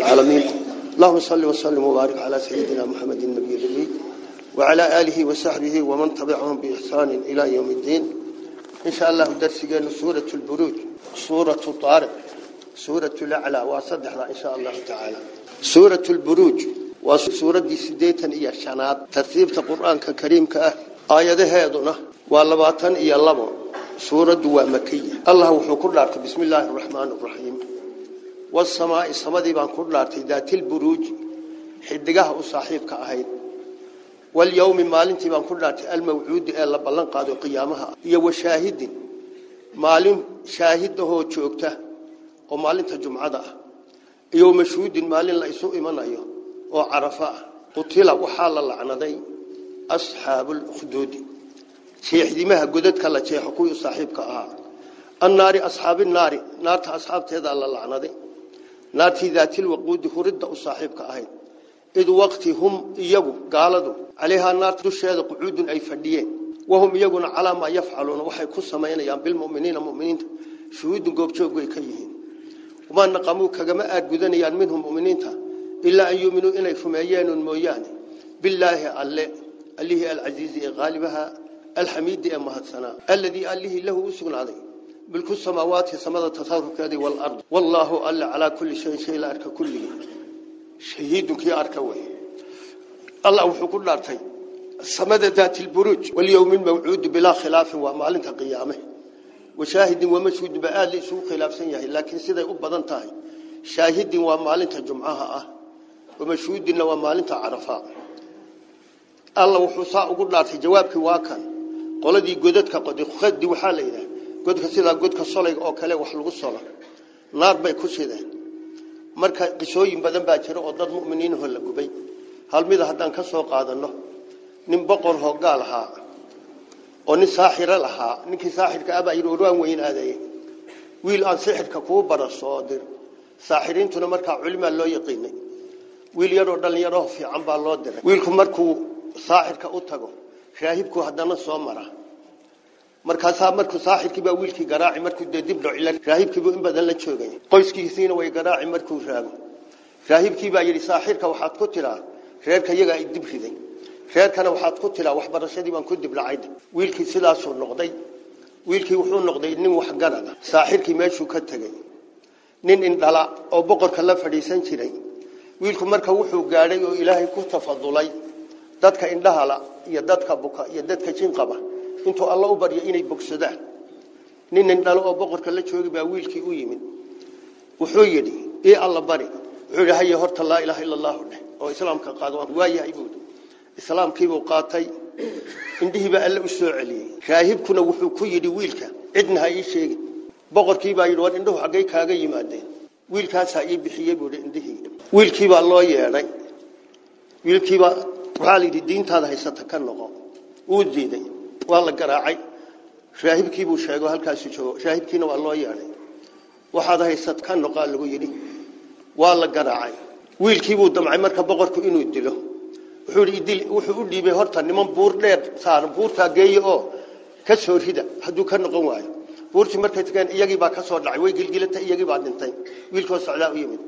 العالمين. اللهم صل وسلم وبارك على سيدنا محمد النبي الأمي وعلى آله وصحبه ومن تبعهم بإحسان إلى يوم الدين. إن شاء الله درسنا سورة البروج سورة طارق سورة الأعلى وصدح إن شاء الله تعالى. سورة البروج وسورة دي سديتا إيا شناد ترتيب القرآن كريم كأه آياته هذونا واللباتن إيا اللبو. سورة ومكية الله وحكر لارك بسم الله الرحمن الرحيم. والسماء السماء بان لارك ذات البروج حدقها وصاحبك أهيد واليوم مالنتي بان كر لارك الموعود إلا بلن قادوا قيامها. إيا وشاهد مالن شاهده جوكته ومالنت جمعة. يوم مشهود مالن لا يسوء من أيه وعرفاء قتل وحال اللعنذي أصحاب الأخدود. شيخ دمها قدد كلا شيخ كوي صاحبك آه النار أصحاب النار نار أصحاب تهذا الله في ذات الوقود هرد صاحبك آه إذ وقت هم يجوا قالوا عليها النار دشهد قعود أي فديين وهم يجون على ما يفعلون. وحي كسمين يام بالمؤمنين مؤمنين. شهود قوب شوق كيهين. وما نقموا كجماعة أجدن يان منهم مؤمنين إلا أن يؤمنوا إليك فميان مويان بالله الله. اللي العزيز غالبها. الحميد أمهات سنة الذي الله له أسقن عليه. بالكل السماوات سمد التصرف هذه والأرض. والله ألا على كل شيء شيء لا أرك كله. شهيد كي أركوه الله وحكم لارتي سمد ذات البروج واليوم الموعود بلا خلاف ومعلن قيامه. وشاهد ومشهود بآل سوء خلاف سنيه لكن سيدا أبضان تاهي. شاهد ومعلن جمعها. ومشهود ومعلن عرفاء الله وحصاء قل لارتي جوابك qoladii godadka qodi khadi waxa la yiraahdaa godka sida godka solayga oo kale wax lagu solo naar bay ku shideen marka qisooyin badan baa jira oo dad muuminiin ah la gubay hal mid haddaan ka soo qaadano nin boqor hoggaal ahaa oo nin saaxir lahaa ninkii saaxirka aba yiri waan weynaaday wiil aan sixirka ku bara soo dir saaxiriintuna marka culimo loo yaqiinay wiil yar oo dhalinyaro fiican baa loo diray wiilku markuu saaxirka u tago shaahibku haddana soo mara markaasaa markuu saaxirkii baa wiilkii garaaci markuu dib dhaco ila shaahibkiibu in badan la joogay qoyskiisiina way garaaci markuu raago shaahibkii baa yidhi saaxirka waxaad ku tiraa reerka iyagaa i dib riday reerkana waxaad ku tiraa waxbarashadii baan ku dib lacay wiilkii sidaasuu noqday wiilkii wuxuu noqday nin waxgarada saaxirkii meeshuu ka tegey nin indhala oo boqorka la fadhiisan jiray wiilku marka wuxuu gaadhay oo ilaahay ku tafadulay dadka indhahala iyo dadka buka iyo dadka jin qaba intuu alla u baryo inay bogsadaan nin indhalo oo boqorka la joogi baa wiilkii u yimid wuxuu yidhi ii alla bari wuxuu yidhi haye horta laa ilaaha illa allahu dheh oo islaamka qaado waa yahay buudi islaamkiibuu qaatay indhihiibaa alle u soo celiyey raahibkuna wuxuu ku yidhi wiilka cidna ha ii sheegin boqorkiibaa yidhi war indhuhu xaggay kaaga yimaadeen wiilkaasaa ii bixiyey buuhi indhihii wiilkiibaa loo yeedhay wiilkiibaa waxaa la yidhi diintaada haysata ka noqo wuu diiday waa la garaacay shaahibkiibuu sheego halkaasu joogo shaahibkiina waa loo yeedhay waxaad haysat ka noqaa lagu yidhi waa la garaacay wiilkiibuu damcay marka boqorku inuu dilo wuxuu idil wuxuu u dhiibay horta niman buur dheer saaran buurtaa geeye oo ka soo rida hadduu ka noqon waayo buurtii markay tageen iyagii baa ka soo dhacay way gilgilatay iyagii baa dhintay wiilkoo socdaa u yimid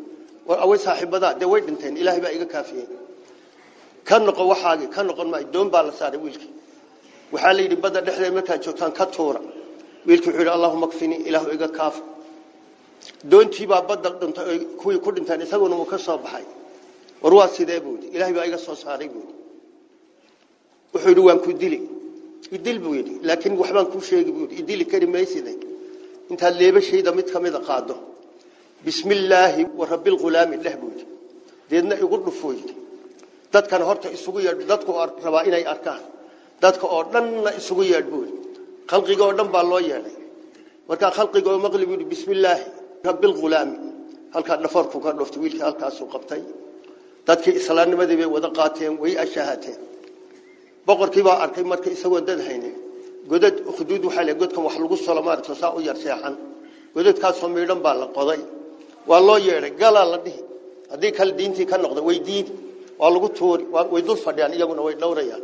war away saaxiibadaa dee way dhinteen ilaahay baa iga kaafiyey ka noqon waxaagi ka noqon maayo doon baa la saaray wiilkii waxaa la yidhi badda dhexdeed markaad joogtaan ka tuura wiilkii wuxuu yidhi allahuma kfini ilaahu iga kaaf doontii baa badda dhintay kuwii ku dhinteen isaguna uu ka soo baxay war waa sidee buu yidhi ilaahay baa iga soo saaray buu yidhi wuxuu yidhi waan ku dili idil buu yidhi laakiin waxbaan kuu sheegi buu yidhi idili kari mayside intaad leebashayda mid ka mida qaado bismi illaahi wa rabbi lghulaami dheh buu yidhi deedna igu dhufuu yidhi dadkan horta isugu yeedh dadku rabaa inay arkaan dadka oo dhanna isugu yeedh buu khalqiga oo dhan baa loo yeedhay markaa khalqiga oo maqli buu bismillaahi rabbil ghulaami halka dhafarku ka dhuftay wiilkii halkaasuu qabtay. Dadkii islaamnimadii bay wada qaateen way ashaahateen. Boqorkii baa arkay marka isagoo dad haynin godad xuduud waxa la godkan wax lagu soo maarto saa u yar seexan. Godadkaasoo miidhan baa la qoday. Waa loo yeedhay galaa la dhihi. Haddii kale diintii ka noqda way diidi waa lagu tuuri way dul fadhiyaan iyaguna way dhowrayaan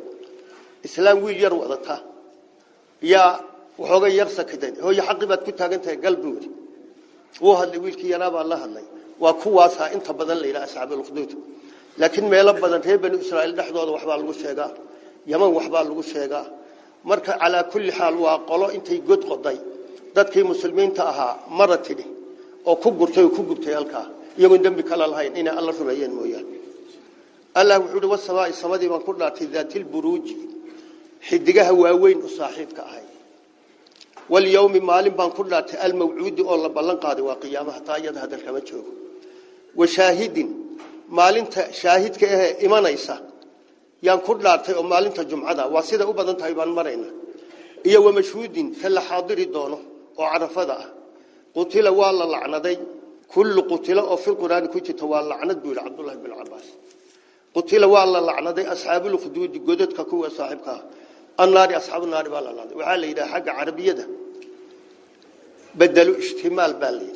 islaam wiil yar wadata yaa waxooga yar sakideen hooyo xaqi baad ku taagan tahay gal buu yidhi wuu hadlay wiilkii yaraa baa la hadlay waa kuwaasaa inta badan la yidhaha asxaabuulkhduud laakiin meelo badan reer banu israa'iil dhexdooda waxbaa lagu sheegaa yaman waxbaa lagu sheegaa marka calaa kulli xaal waa qolo intay god qoday dadkii muslimiinta ahaa mara tidhi oo ku gurtay oo ku gubtay halkaa iyagoon dembi kala lahayn inay alla rumeeyeen mooyaane allah wuxuu uhi wasamaa'i samadii baan ku dhaartay daatilburuuji xidigaha waaweyn u saaxiibka ahay walyowmi maalin baan ku dhaartay almawcuudi oo la ballan qaaday waa qiyaamaha taa iyada hadal kama joogo washaahidin maalinta shaahidka ahee imanaysa yaan ku dhaartay oo maalinta jumcada waa sida u badan tahay baan marayna iyo wamashhuudin ka la xaadiri doono oo carafada ah qutila waa la lacnaday kullu qutila oo fil quraani ku jirta waa lacnad buu yidhi cabdullahi bin cabaas qutila waa la lacnaday asxaabulkhduudi godadka kuwa saaxiibka النار أصحاب النار بالله وعلى إذا حق عربية ده. بدلوا اجتمال بالي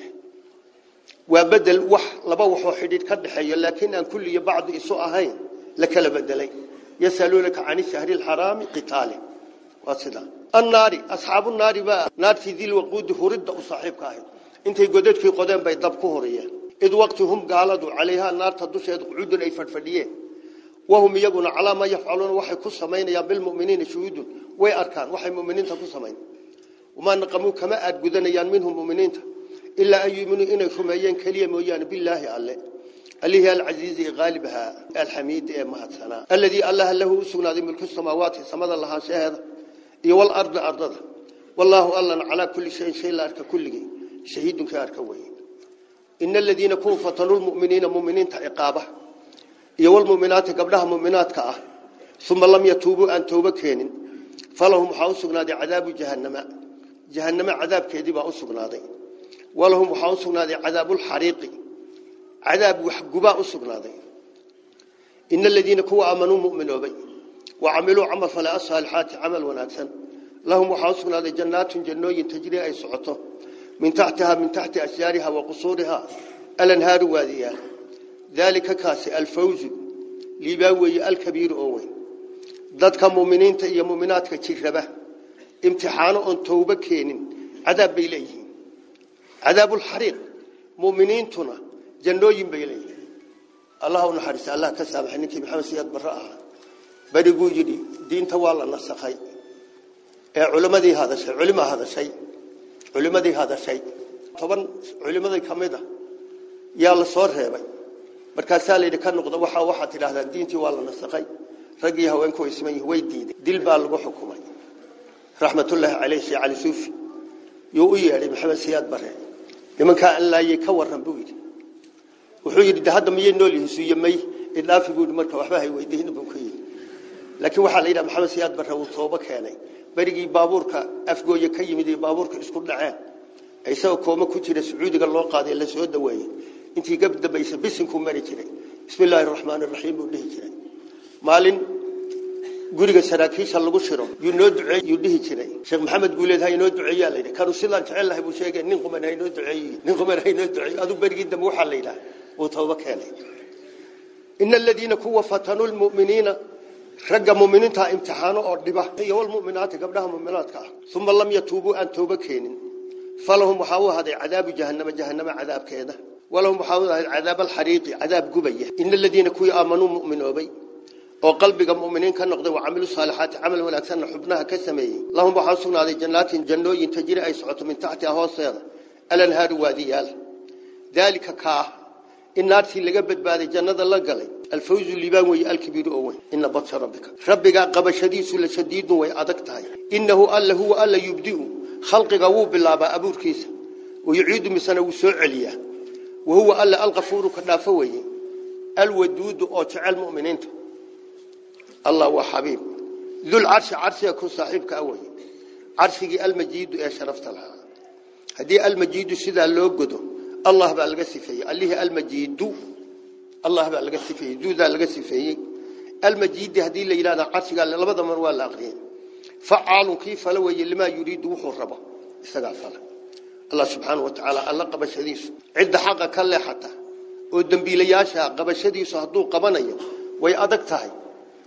وبدل وح لبوح وحديد كده حي لكن أن كل بعض يسوء هين لك لبدلي. يسألونك عن الشهر الحرام قتاله وصدا النار أصحاب النار با. نار في ذي الوقود هرد أصحاب كاهد أنت قدرت في قدام بيضبكوه ريا إذ وقتهم قالدوا عليها النار تدوش يدقعودون أي فرفليه وهم يجون على ما يفعلون وحي كل سمين يا بالمؤمنين شهود وأركان وحي مؤمنين تكل سمين وما نقموا كما أتجدنا يان منهم مؤمنين إلا أي من إنا شميان كليم ويان بالله على اللي هي العزيز غالبها الحميد إيه مهد سنة. الذي الله له سنة ذي ملك السماوات سمد الله شاهد إيه والأرض أرضها. والله الله على كل شيء شيء لارك كل شيء شهيد كارك وين إن الذين كفوا فتنوا المؤمنين مؤمنين تعقابه iyo walmuminaati gabdhaha muminaadka ah uma lam yatuubuu aan toobo keenin falahum waxaa u sugnaaday cadaabu jahanama jahaname cadaabkeedii baa u sugnaaday walahum waxaa u sugnaaday cadaabulxariiqi cadaab waxgubaa u sugnaaday ina aladiina kuwa aamanuu muminoobay wacamiluu camal fale asaalixaati camal wanaagsan lahum waxaa u sugnaaday jannaatun jannooyin tajrii ay socoto min taxtihaa min taxti ashjaariha wa ذلك كاس الفوز لباوي الكبير أوي. ضدك مؤمنين تي مؤمنات كتيربة امتحان أن توبة كينين. عذاب إليه عذاب الحريق. مؤمنين تنا جنوين بيليه. الله نحرس. الله كسامح نكي محمد سياد براءة بدي قول جدي. دين توالا نسخي إيه علم ذي هذا شيء. علم هذا شيء. علم ذي هذا شيء. طبعا علم ذي كميدة يا الله صور هيبين markaasaa la yidhi ka noqda waxa waxaad tidhaahdaan diintii waa la nasakhay raggii haweenku yihin way diiday dil baa lagu xukumay raxmatullaahi caleyh sheekh cali suufi yuu u yeedhay maxamed siyaad bare nimankaa an laayey ka warran buu yidhi wuxuu yidhi hadda miyay nool yihiin suuye may idhaafi buu yidhi marka waxba hay weydiin buu ka yidhi laakiin waxaa la yidhaha maxamed siyaad bare uu toobo keenay berigii baabuurka afgooye ka yimid iyo baabuurka isku dhaceen isagoo kooma ku jira sacuudiga loo qaaday la soo daweeyey intii gab dambaysa bisinkuu mari jiray bismi illaahi raxmaani raxiim buu dhihi jiray maalin guriga saraakiisha lagu shiro yuu noo duceey yuu dhihi jiray sheekh maxamed guuleed ha inoo duceeyaa la yidhi kanu sidaan jecel lahay buu sheegay nin quman ha inoo duceeyi nin quman ha inoo duceeyo aduu berigii dambe waxaa la yidhaha uu tooba keenay ina aladiina kuwa fatanuu lmu'miniina ragga muminiinta imtixaano oo dhiba iyo walmuminaati gabdhaha muminaadka ah lam yatuubuu aan toobo keenin falahum waxaa u ahaday cadaabu jahanama jahanama cadaabkeeda ولهم حاضر عذاب الحريق عذاب جبية إن الذين كوي آمنوا مؤمنون بي. وقلبك مؤمنين كان نقضي وعملوا صالحات عملوا الأكسان حبناها كسمي لهم بحاصلون على جنات جنوي تجري أي سعط من تحت أهو الصيادة الأنهار واديال ذلك كا. إن ناتي سي لقبت بعد الجنة الله قلي. الفوز اللي بان وي الكبير أول إن بطش ربك. ربك قب شديد سل شديد وي أدكتاي إنه ألا هو ألا يبدئ. خلق قوو بالله أبور كيس. ويعيد مسنا وسوء عليا. Soo celiyaa wahuwa alla alkafuuru ka dhaafo weeye alwaduudu oo jecel muminiinta allah waa xabiib dulcarshi carshiga ku saaxiibka a weye carshigii almajiidu ee sharafta lahaa haddii almajiidu sidaa loo godo allah baa laga sifeeyey allihii almajiidu allah baa laga sifeeyey duudaa laga sifeeyey almajiidi haddii la yidhahda carshigaa labada mar waa la aqriyay facaalun kii fala allah subxaanau watacaala alla qabashadiisu cidda xaqa ka leexata oo dembiilayaasha qabashadiisu hadduu qabanayo way adag tahay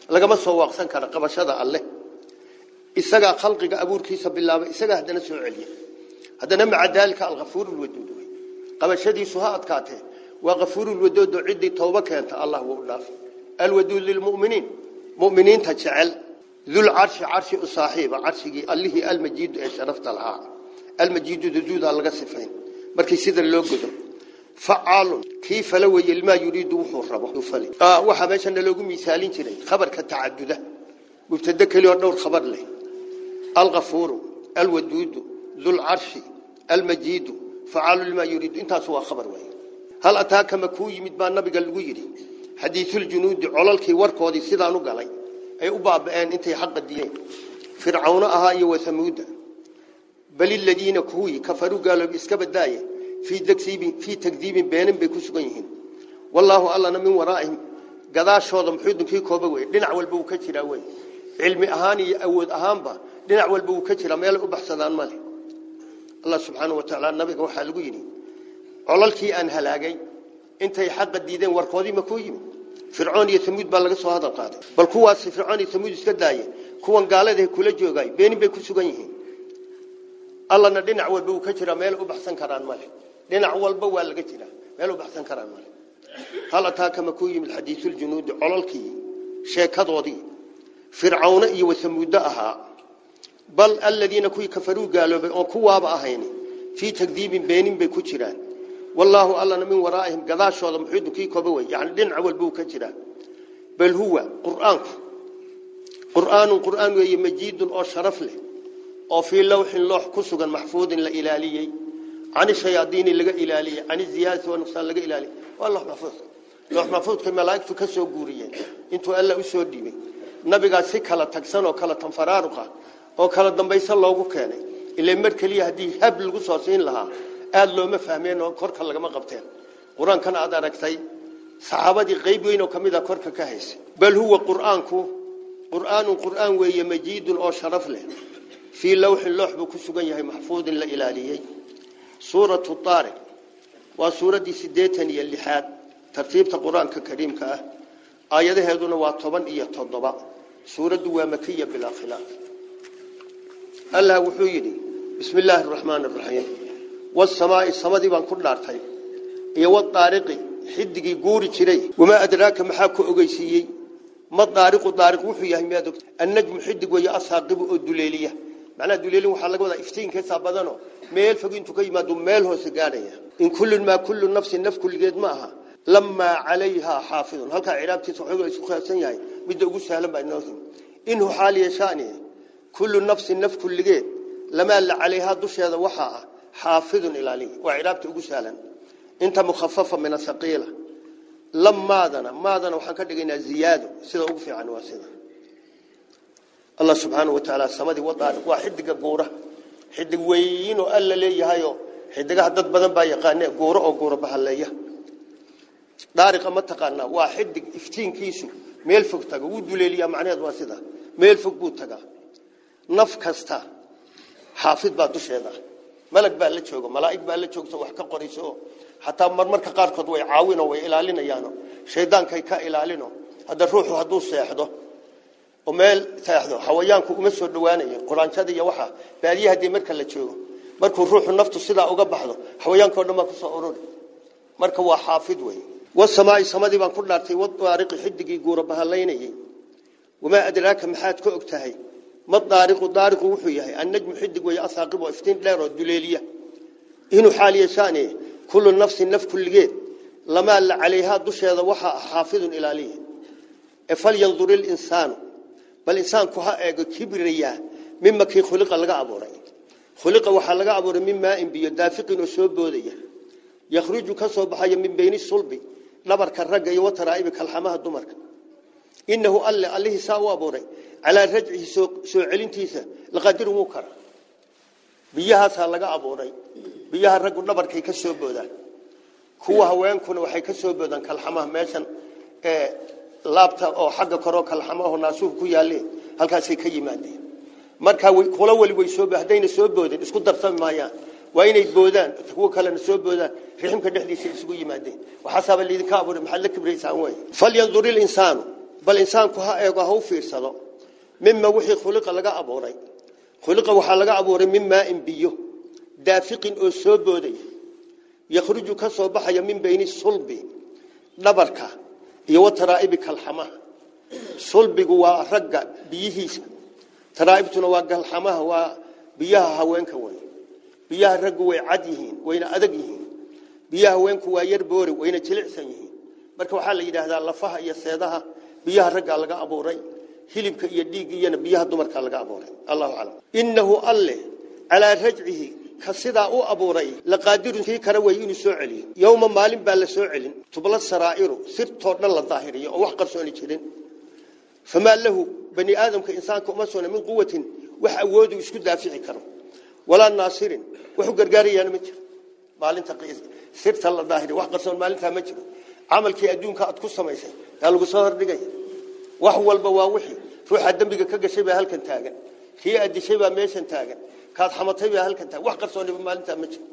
lagama soo waaqsan kara qabashada alleh isagaa khalqiga abuurkiisa bilaabay isagaa haddana soo celiya haddana maca daalika alkafuur lwaduud wey qabashadiisu ha adkaatee وغفور الودود عدي توبة كانت الله والله الودود للمؤمنين مؤمنين تجعل ذو العرش عرش صاحب عرشي الله المجيد شرفت لها المجيد الجود على جسفين مركي سيد اللوجود فعال. كيف لو يلما يريد محرب يفلي آه وحبيش أن اللوجو مثالين تري خبر كتعدد مبتدك اليوم خبر لي. الغفور الودود ذو العرش المجيد. فعال لما يريد. انت سوى خبر وين هل أتاك مكوي مدبا النبي الويري حديث الجنود على الكوار كودي سيدانو قالي أي أباب أن انت حق الدين. فرعون أهاي وثمود. بل الذين كوي كفروا قالوا اسكبدايه في تكذيب في تكذيب بينهم بكسغينين والله الله من ورائهم قداشوده محيد كي كوبا وي دينع walba uu ka jira way cilmi ahaan iyo awood ahaanba dinac walba uu ka jira meel u baxsadaan male Allah subhanahu wa ta'ala nabiga waxa lagu yiri colalkii aan halaagay intay xaq diideen warkoodii ma ku yimid fircoon iyo thamud baa laga soo hadal qaaday bal kuwaas fircoon iyo thamud iska daayay kuwan gaalada kula joogay beenin bay ku sugan yihiin allana dhinac walba uu ka jira meel u baxsan karaan male dhinac walba waa laga jira meel u baxsan karaan male hal ataaka ma ku yimid xadiisul junuud colalkii sheekadoodii fircauna iyo wasamuuda ahaa bal alladina kuwii kafaruu gaaloobay oo kuwaaba ahayn fii takdiibin beenin bay ku jiraan wallaahu allana min waraa'ihim gadaashooda muxiidu kii koba wey yani dhinac walba uu ka jira bal huwa qur'aanku qur'aanun qur'aan weeye majiidun oo sharaf leh oo fi lawhin loox ku sugan maxfuudin la ilaaliyay عن الشياطين لغا إلالية عن الزيادة والنقصان لغا إلالية والله محفوظ لوح محفوظ كملائكة كسو قوريين انتو ألا أسو ديبي نبي قال سكالة تكسن وكالة تنفرارقة وكالة دنبيس الله وكاني إلا مركلية هدي هب القصاصين لها آل لو مفهمين وكورك لغا ما قبتين قرآن كان أداركتي صحابة غيبين وكميدا كورك كهيس بل هو قرآنكو قرآن قرآن وهي مجيد أو شرف له في لوح اللوح بكسوغن يهي محفوظ لا إلاليي سورة الطارق وسورة سديتن يلحاد ترتيب القرآن الكريم كأه. آياته هذون وطبعا إيا تضبع سورة ومكية بلا خلاف. الله وحيدي بسم الله الرحمن الرحيم. والسماء السماء دي بان كل عرتين إيا والطارق حدقي قوري تري وما أدراك محاكو أغيسيي ما الطارق الطارق ميادك النجم حدق ويا أصاقب الدليلية. macnaha duleelin waxaa laga wadaa iftiinkaisaa badano. Meel fog intuu ka yimaadu meel hoose gaadhaya. In kullun maa kullu nafsin naf kulligeed ma aha. Lamaa calayhaa xaafidun. Halkaa ciraabtiisa waxooga isu khilaafsan yahay midda ugu sahlan baa inoo him inhu xaaliyeshaani kullu nafsin naf kulligeed lamaa la calayhaa dusheeda waxaa ah xaafidun ilaali waa ciraabta ugu sahlan. Inta mukhafafa min ahaqiila lamaadana maadana waxaan ka dhigaynaa ziyaado. Sida ugu fiican waa sida. الله سبحانه وتعالى سمدي وضع واحد قورة حد وين وألا ليه هايو حد قاعد بدن بايقانه قورة أو قورة بهالليه دارقة ما تقارنا واحد افتين كيسو. ميل فوق تجا ودليلية معناه واسدة ميل فوق بود تجا نف كستا. حافظ بعدش هذا ملك بالله شوقه ملائك بالله شوقه سوى حق قريسو حتى مرمر كقار كد ويعاونه ويلالنا يانو. شيطان كي كإلالنا هذا الروح هدوس سيحده ومeel taahdo xawayaanku uma soo dhawaanayo quraanjada iyo waxa baadiyaha hadii marka la joogo markuu ruuxu naftu sida uga baxdo xawayaanka oo dhan ku soo ururi marka waa xaafid way wasamaa'i samadii baan ku dhaartay wad taariqi xidigi guura bahalaynayay wama adraaka maxaad ku ogtahay ma taariqu taariqu wuxuu yahay annajmu xidig way asaaqib oo iftiin dheer oo duleeliya inuu xaaliye shaani kullu nafsin naf kulligeed lama la calayha dusheeda waxa xaafidun ilaaliye afal yanzur al insanu bal insaanku ha eego kibriya mimma kii khuliqa laga abuuray khuliqa waxa laga abuuray mimma in biyo daafiqin oo soo boodaya yakhruju ka min bayni sulbi dhabarka ragga iyo wataraa'ibi kalxamaha dumarka innahu alla allihi saa u abuuray calaa rajcihi soo celintiisa laqadiru wuu kara biyahaasaa laga abuuray biyaha raggu dhabarkay ka boodaan kuwa haweenkuna waxay ka soo kalxamaha meeshan ee laabta oo xagga koro kalxamaho naasuuf ku yaalee halkaasay ka yimaadeen marka kula wali way soo bahdayna soo boodeen isku darsan maayaan waa inay boodaan kuwa kalena soo boodaan riximka dhexdiisa isugu yimaadeen waxaasaaba liidinka abuuray maxaad la kibraysaan wey falyandur ilinsaanu bal insaanku ha eego ha u fiirsado mima wixii khuliqa laga abuuray khuliqa waxaa laga abuuray min maain biyo daafiqin oo soo boodaya yakhruju ka soo baxaya min bayni sulbi dhabarka يو ترايب كالحما صلب جوا رجع بيه ترايب تنا وقالحما هو بيها هوان كوي بيها رجوا عديهن وين أدقهن بيها وين كواير بوري وين تلع سنه بركوا حال إذا هذا لفها يسيدها بيها رجع لقى أبو ري هلم يديك ين بيها دمر كلقى أبو ري الله عالم إنه الله على رجعه u abuuray laqaadirun kii kale way inuu soo celiyo yowma maalin baa la soo celin tubla saraa'iru sirtoo dhan la daahiriyo oo wax qarsooni jirin famaa lahu bani aadamka insaanka uma sugna min quwatin wax awoodu isku daafici karo walaa naasirin wax u gargaarayaana ma jiro maalinta sirta la daahiriyo wax qarsoon maalintaa ma jiro camalkii adduunka aad ku samaysay yaa lagu soo hordhigaya wax walba waa wixii ruuxa dembiga ka gashay baa halkan taagan kii aad dishay baa kaad xamatay baa halkan taagan wax qarsooniba maalintaa ma jiro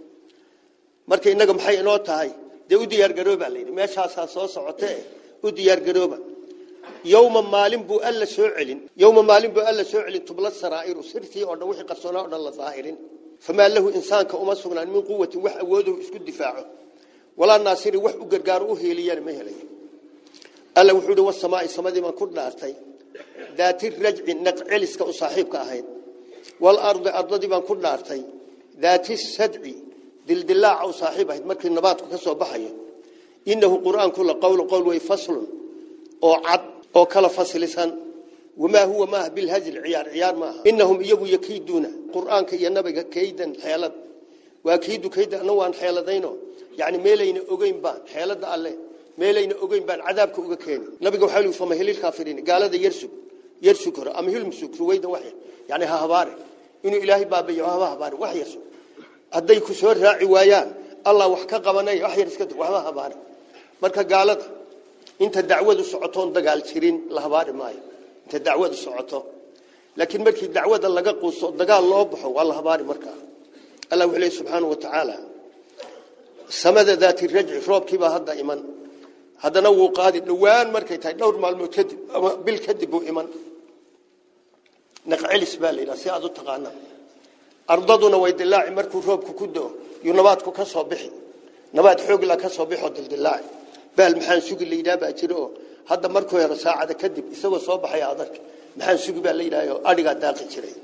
marka innaga maxay inoo tahay dee u diyaargarooba la yidhi meeshaasaa soo socotee u diyaargarooba yowma maalin buu alla soo celin yowma maalin buu alla soo celin tubla saraa'iru sirtii oo dhan wixii qarsoonaa oo dhan la daahirin famaa lahu insaanka uma sugnaan min quwatin wax awoodow isku difaaco walaa naasiri wax u gargaaro u heeliyana ma helayo alla wuxuu ihi wasamaai samadii baan ku dhaartay daati rajci naqceliska u saaxiibka ahayd walardi ardadii baan ku dhaartay daati sadci dildilaaca u saaxiib ahayd markii nabaadku ka soo baxayo innahu qur'aanku la qowlu qowl way faslun oo cad oo kala faslisan wamaa huwa maaha bilhazl ciyaar ciyaar maaha innahum iyagu yakiiduuna qur'aanka iyo nabiga kaydan xeelad waa kiidu kaydan anna waan xeeladayno yani meelayna ogeyn baan xeelada alle meelayna ogeyn baan cadaabka uga keeni nabiga waxaa lii fama hilil kaafiriin gaalada yarsug yarsug hore inuu ilaahay baabiyo haba habaare wax yarsug hadday ku soo raaci waayaan allah wax ka qabanay wax yar iska waxba habaare marka gaalada inta dacwadu socotoon dagaal jirin la habaari maayo inta dacwadu socoto laakiin markii dacwada laga quuso dagaal loo baxo waa la habaari markaa allah wuxuu leeyahay subxaanahu wa tacaala samada daati rajci roobkiibaa hadda iman haddana wuu qaadi dhowaan markay tahay dhowr maalmood kadib ama bil kadib buu iman نقعل سبال إلى سيادة تقانا أرضادنا ويد الله عمرك روبك كده ينباتك كسو بحي. نبات حوق لك كسو بحو دل الله. بال محان سوق اللي دابا جروه هذا مركو يا رساعة كدب يسوى صوب يا عدك محان سوق بال الله يو. أليقا داق جري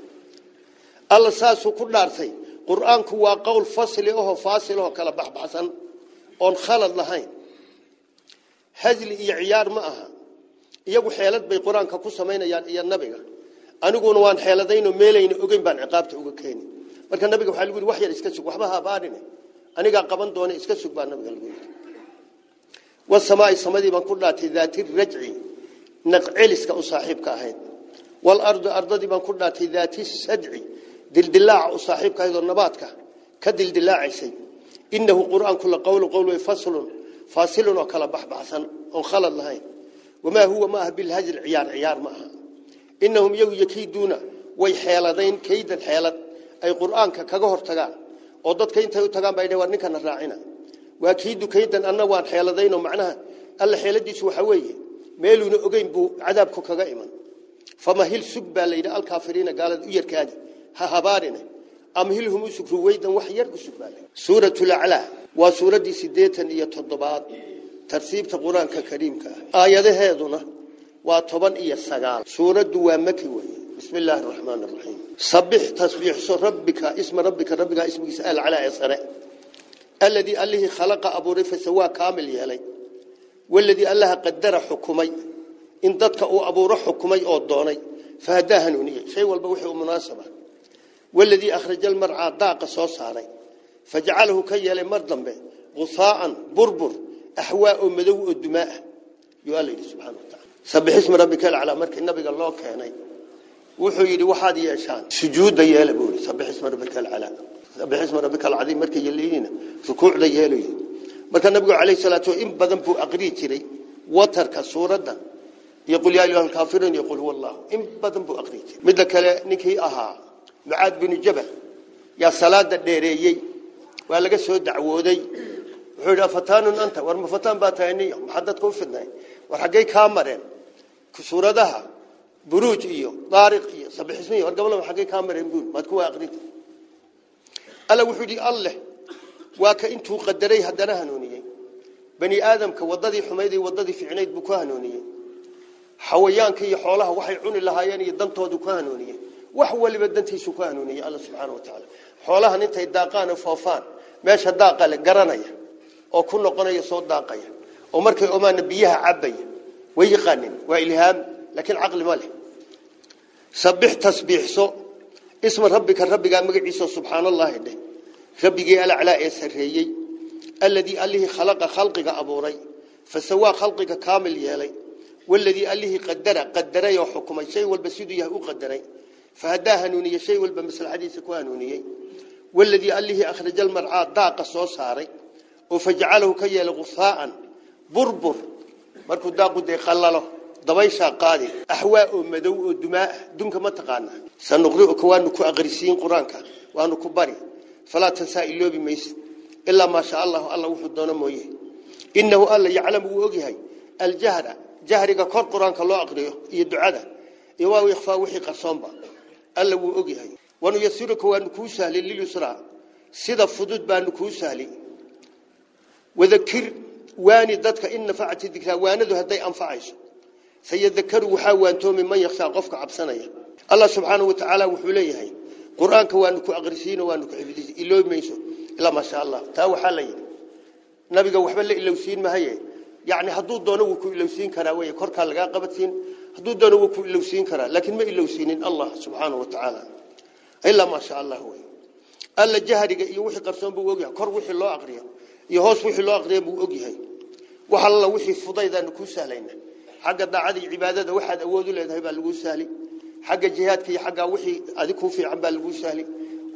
الله ساسو كل نارسي قرآن كوا قول فاصل اوه فاصل اوه كلابح بحسن. أون خالد لهين. هذه العيار معها. يقول حيالات بي قرآن كاكو سمين يا النبي. Aniguna waan xeeladaynoo meelayna ogeyn baan ciqaabta uga keeni marka nabiga waxaa lagu yidhi wax yar iska sug waxba habaarine anigaa qaban doona iska sug baa nabiga lagu yidhi wasamaai samadii baan ku dhaartay daati rajci naqceliska u saaxiibka ahayd walardi ardadii baan ku dhaartay daati sadci dildilaaca u saaxiibka ahayd oo nabaadka ka dildilaacaysay innahu qur-aanku la qowlu qowl way faslun faasilun oo kala baxbaxsan oon khalad lahayn wamaa huwa ma aha bilhajr ciyaar ciyaar ma aha innahum iyagu yakiiduuna way xeeladayn kaydan xeelad ay qur-aanka kaga hortagaan oo dadka intay u tagaan baa yidhaha war ninkana raacina waa kiidu kaydan anna waan xeeladaynoo macnaha alla xeeladiisu waxa weeye meeluuna ogeyn buu cadaabku kaga iman fama hil sug baa la yidhi alkaafiriina gaalada u yarkaadi ha habaarine ama hilhum u sug ruwaydan wax yar وطبن إيا السقال. سورة دوام مكوية بسم الله الرحمن الرحيم. صبح تصبيح سور ربك اسم ربك ربك اسم يسأل على إسراء الذي أله خلق أبو ريف سوا كامل يالي والذي أله قدر حكمي. إن دتك أو أبو روح حكمي أو الدوني. فهداها نوني شيء والبوحي ومناسبة والذي أخرج المرعى داق صوصاري فجعله كي يلي مرضم به. غصاء بربر أحواء مدوء الدماء. يؤلي سبحانه وتعالى. Ah keenay wuxuu yidhi waxaad yeeshaan sujuudda yeela buu yidhi sabix isma rabbika alcalaa sabix isma rabbika alcadiim markay yeeliina rukuucda yeelayo marka nabigu calayhi salaatu in badan buu aqrii jiray watarka suuradda iyo qul yaa ayuha alkaafiruun iyo qul huwa allah in badan buu aqrii jiray midda kale ninkii ahaa mucaad binu jabal yaa salaada dheereeyey waa laga soo dacwooday wuxuu yidhi afataanun anta war ma fataan baa tahay niyo maxaa dadka u fidnay daariq iyo sabixismi war gabalama xaggay kaa mareen buul maad kuwa aqrinta alla wuxuu yidhi alleh waa ka intuu qadaray haddana hanuuniyey bani aadamka wadadii xumayd iyo wadadii fiicnayd buu ku hanuuniyey xawayaanka iyo xoolaha waxay cuni lahaayeen iyo dantoodu ku hanuuniyey wax waliba dantiisu ku hanuuniyey alla subxaana wa tacaala xoolahan intay daaqaan foofaan meesha daaqa le garanaya oo ku noqonaya soo daaqaya oo markay omaana biyaha cabaya way yaqaanin waa ilhaam laakiin caqli ma leh sabix tasbiixso isma rabbika rabbigaa magaciisa subxaanallahi dheh rabbigii alaclaa ee sarreeyey alladii allihii khalaqa khalqiga abuuray fasawaa khalqiga kaamil yeelay waladii allihii qadara qadaray oo xukumay shay walba siduu yahay u qadaray fahadaa hanuuniyey shay walba maslaxadiisa ku hanuuniyey waladii allihii akhraja almarcaa daaqa burbur markuu daaqu dee qallalo dabayshaa qaadi axwaa oo madow oo dumaa ah dunka ma taqaana sanuqri'uka waanu ku aqrisiin qur-aanka waanu ku bari falaa tansaa iloobi maysid ilaa maa shaa allahu alla wuxuu doono mooye innahu alla yaclamu wuu ogyahay aljahra jahriga kor qur-aanka loo aqriyo iyo ducada iyo waa ikhfaa wixii qarsoonba alla wuu ogyahay wanuyasiruka waanu kuu sahlay lilyusraa sida fudud baanu kuu sahlay wadakir waani dadka in nafacati dikraa waanadu hadday anfacayso sayadakaru waxaa waantoomi man yakshaa qofka cabsanaya allah subxaanahu wa tacaala wuxuu leeyahay qur-aanka waanu ku aqrisiino waanu ku xifdisi iloobi mayso ilaa maasha allah taa waxaa la yidhi nabiga waxba la ilowsiin mahaye yani hadduu doono wuu ku ilowsiin karaa wey korkaa lagaa qabadsiin hadduu doono wuu ku ilowsiin karaa laakiin ma ilowsiinin allah subxaanahu wa tacaala ilaa maasha allah wey alla jahriga iyo wixii وحلا وحي فضيدا نكون سهلين حق الدعاء عبادة واحد أول ولا ذهب الجوسالي حق الجهاد في حق وحي أذكر في عبا الجوسالي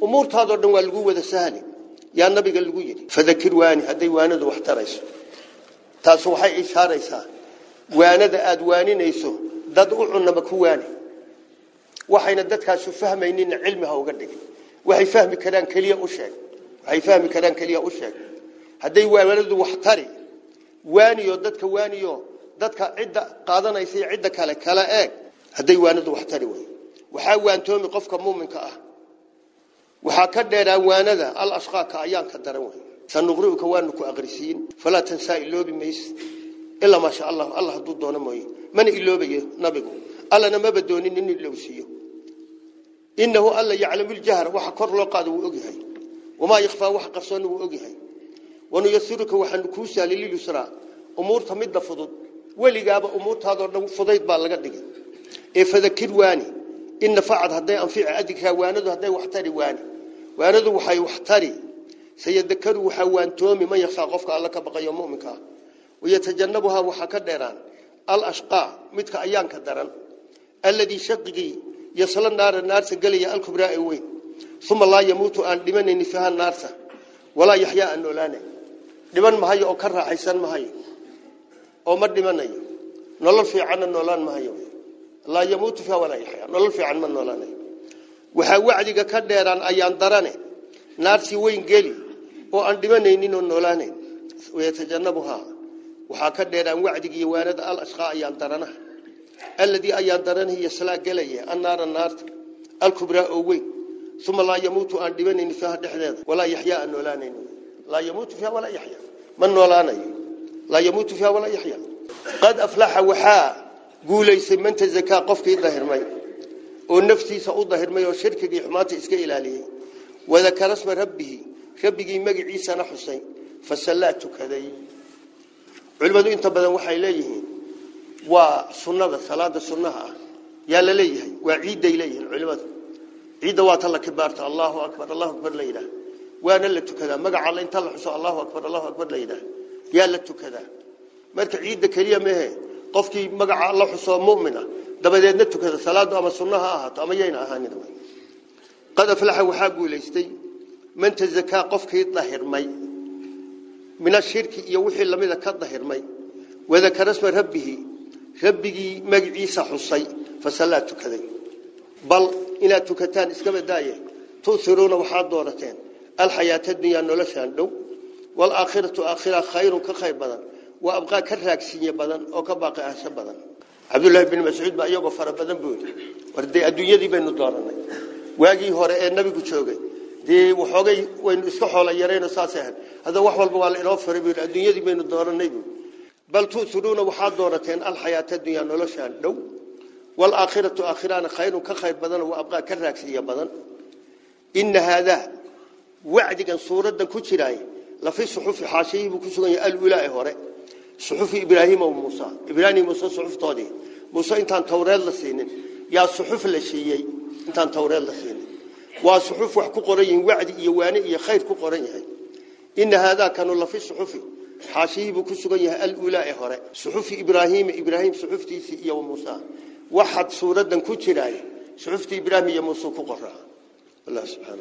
أمور تهدر نوع الجو هذا سهل يا النبي قال الجو يدي. فذكر واني هذا وأنا ذو احترس تاسوحة إشارة إشارة وأنا ذا أدواني نيسو. ذا دقول عنا بكواني وحين ندتك أشوف فهم إني علمها وقدك وحي فهم كلام كليه أشيء هي فهم كلام كليه أشيء هذا يوالد وحتري waaniyo dadka waaniyo dadka cidda qaadanaysa iyo cidda kale kala eeg hadday waanadu wax tari wey waxaa waantoomi qofka muuminka ah waxaa ka dheeraa waanada al ashqaaka ayaan ka daran wey sanuqri'uka waanu ku aqrisiin falaa tansaa iloobi mayse ilaa maa sha allah allah hadduu doono mooye mana iloobayo nabigu allana maba doonin in ilowsiiyo inahu alla yaclamu ljahra waxa kor loo qaado wuu ogyahay wamaa yakhfaa wax qarsoonna wuu ogyahay ونيسرك وحنكو سالي لليسرى أمور تمد فضد وليقاب أمور تهدر نو فضيت بالغا دقيق. إيه فذكر واني. إن فعد هدي أنفع أدك واندو هدي واحتاري واني. واندو وحي واحتاري. سيدكر وحي وانتومي من يخشى غفك الله كبقى يومومك ويتجنبها وحكا ديران. الأشقاء متك أيانك ديران الذي شقدي يصل النار النار سقلي الكبراء وين. ثم الله يموت أن لمن نفها النار. ولا يحيى أنه لا dhiman mahayo oo ka raaxaysan mahayo oo ma dhimanayo nolol fiicanna noolaan mahayo laa yamuutu fiiha walaa yaxyaa nolol fiican ma noolaanayo waxaa wacdiga ka dheeraan ayaan darane naartii weyn geli oo aan dhimanaynin oo noolaanayn wayatajannabuhaa waxaa ka dheeraan wacdiga iyo waanada al ashqaa ayaan daranaha alladii ayaan daranahi yaslaa gelaya annaara naarta alkubraa oo weyn uma laa yamuutu aan dhimanaynin fiiha dhexdeeda walaa yaxyaa aan laa yamuutu fiiha walaa yaxyaa ma noolaanayo laa yamuutu fiiha walaa yaxyaa qad aflaxa waxaa guulaysay man tazakaa qofkii dahirmay oo naftiisa u dahirmay oo shirkigii xumaanta iska ilaaliyey wadakara sma rabbihi rabbigii magaciisana xusay fasallaa tukaday culimmadu inta badan waxay leeyihiin waa sunnada salaada sunnaha ah yaa la leeyahay waa ciidday leeyihiin culimmadu ciidda waa ta la kibaarta allahu waana la tukadaa magaca alla inta la xuso allahu akbar allahu akbar la yidhaah yaa la tukadaa marka ciidda keliya mehe qofkii magaca alla xusoo mu'min ah dabadeedna tukada salaadu ama sunna ha ahaato ama yayna ahaanin qad aflaxa waxaa guulaystay man tazakaa qofkii dahirmay min ashirki iyo wixii lamida ka dahirmay wadakara sma rabbihi rabbigii magaciisa xusay fasallaa tukaday bal inaad tukataan iska badaaye tu'iruuna waxaad doorateen الحياة الدنيا نلاشان دو والآخرة آخرة خير كخير بدن وأبقى كرهك سيني بدن أو كباقي أحسن بدن. عبد الله بن مسعود بقى يوم فرق بدن بود. وردي الدنيا دي بين الدارين وأجي هراء النبي كشوجي دي وحاجي وين اسكح على يرين الساسهن هذا وحول بوال إلاف فربي. الدنيا دي بين الدارين بل تؤثرون وحاد دورتين الحياة الدنيا نلاشان دو. والآخرة آخرة خير كخير بدن وأبقى كرهك سيني بدن. إن هذا وعد كان صورة كتيراي. لفي صحف حاشية بكسوغن الولاء هوري. صحف إبراهيم وموسى. إبراهيم وموسى صحف طادي موسى إنتان توريد لسينين يا صحف لشيء إنتان توريد لسينين وصحف وحكو قرين وعد يواني يا خير كو قرين إن هذا كانوا لفي صحف حاشية بكسوغن الولاء هوري. صحف إبراهيم إبراهيم صحفتي سي وموسى. waxaad suuradan ku jiraay suxuftii ibraahim iyo muuse ku qoraa allah subhanahu